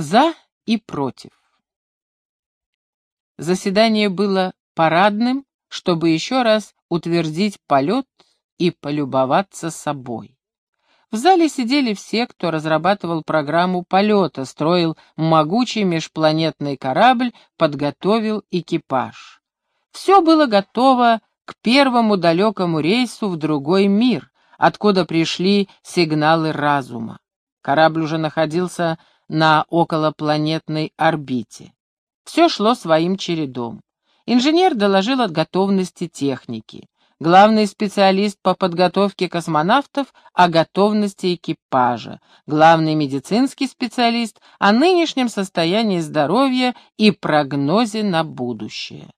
За и против. Заседание было парадным, чтобы еще раз утвердить полет и полюбоваться собой. В зале сидели все, кто разрабатывал программу полета, строил могучий межпланетный корабль, подготовил экипаж. Все было готово к первому далекому рейсу в другой мир, откуда пришли сигналы разума. Корабль уже находился на околопланетной орбите. Все шло своим чередом. Инженер доложил о готовности техники. Главный специалист по подготовке космонавтов о готовности экипажа. Главный медицинский специалист о нынешнем состоянии здоровья и прогнозе на будущее.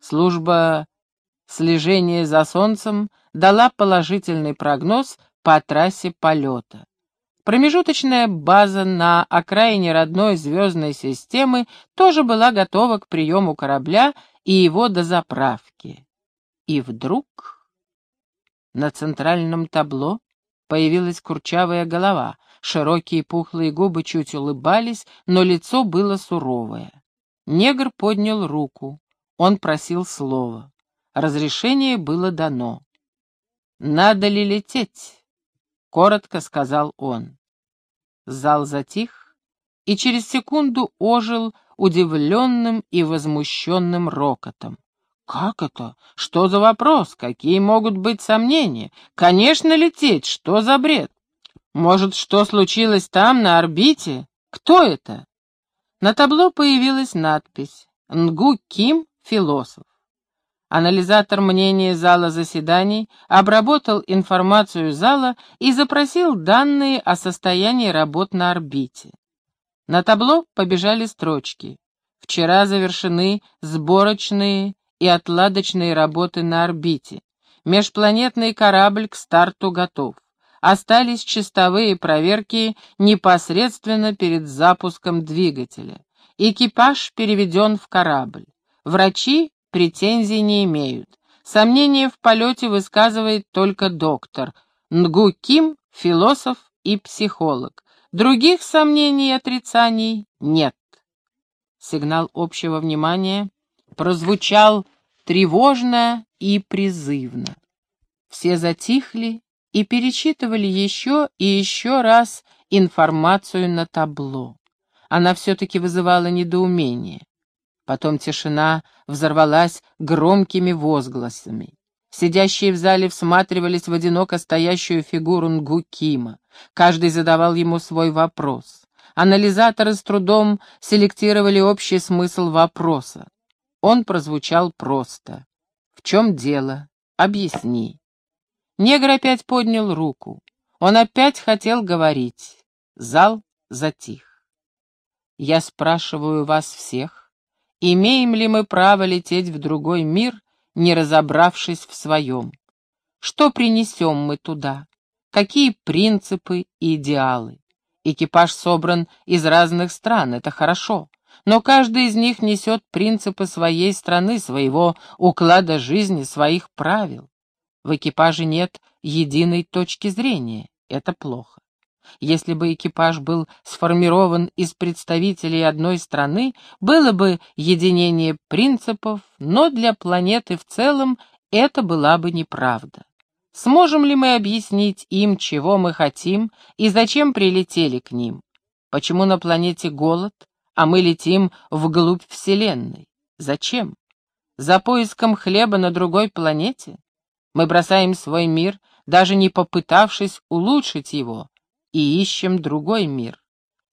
Служба слежения за Солнцем дала положительный прогноз по трассе полета. Промежуточная база на окраине родной звездной системы тоже была готова к приему корабля и его дозаправке. И вдруг на центральном табло появилась курчавая голова, широкие пухлые губы чуть улыбались, но лицо было суровое. Негр поднял руку, он просил слова. Разрешение было дано. «Надо ли лететь?» — коротко сказал он. Зал затих и через секунду ожил удивленным и возмущенным рокотом. «Как это? Что за вопрос? Какие могут быть сомнения? Конечно, лететь, что за бред? Может, что случилось там, на орбите? Кто это?» На табло появилась надпись «Нгу Ким, философ». Анализатор мнения зала заседаний обработал информацию зала и запросил данные о состоянии работ на орбите. На табло побежали строчки. Вчера завершены сборочные и отладочные работы на орбите. Межпланетный корабль к старту готов. Остались чистовые проверки непосредственно перед запуском двигателя. Экипаж переведен в корабль. Врачи претензий не имеют. Сомнения в полете высказывает только доктор. Нгу Ким — философ и психолог. Других сомнений и отрицаний нет. Сигнал общего внимания прозвучал тревожно и призывно. Все затихли и перечитывали еще и еще раз информацию на табло. Она все-таки вызывала недоумение. Потом тишина взорвалась громкими возгласами. Сидящие в зале всматривались в одиноко стоящую фигуру Нгукима. Каждый задавал ему свой вопрос. Анализаторы с трудом селектировали общий смысл вопроса. Он прозвучал просто. «В чем дело? Объясни». Негр опять поднял руку. Он опять хотел говорить. Зал затих. «Я спрашиваю вас всех, Имеем ли мы право лететь в другой мир, не разобравшись в своем? Что принесем мы туда? Какие принципы и идеалы? Экипаж собран из разных стран, это хорошо, но каждый из них несет принципы своей страны, своего уклада жизни, своих правил. В экипаже нет единой точки зрения, это плохо. Если бы экипаж был сформирован из представителей одной страны, было бы единение принципов, но для планеты в целом это была бы неправда. Сможем ли мы объяснить им, чего мы хотим и зачем прилетели к ним? Почему на планете голод, а мы летим вглубь Вселенной? Зачем? За поиском хлеба на другой планете? Мы бросаем свой мир, даже не попытавшись улучшить его, и ищем другой мир.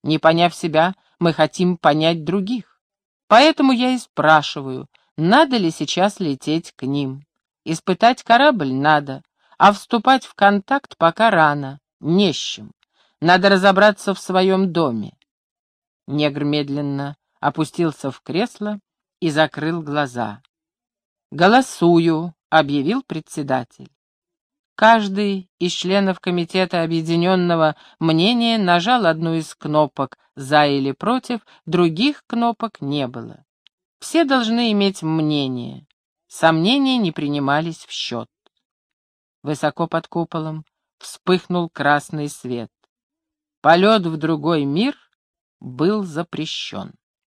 Не поняв себя, мы хотим понять других. Поэтому я и спрашиваю, надо ли сейчас лететь к ним. Испытать корабль надо, а вступать в контакт пока рано, не с чем. Надо разобраться в своем доме. Негр медленно опустился в кресло и закрыл глаза. «Голосую», — объявил председатель. Каждый из членов Комитета Объединенного Мнения нажал одну из кнопок «За» или «Против», других кнопок не было. Все должны иметь мнение. Сомнения не принимались в счет. Высоко под куполом вспыхнул красный свет. Полет в другой мир был запрещен.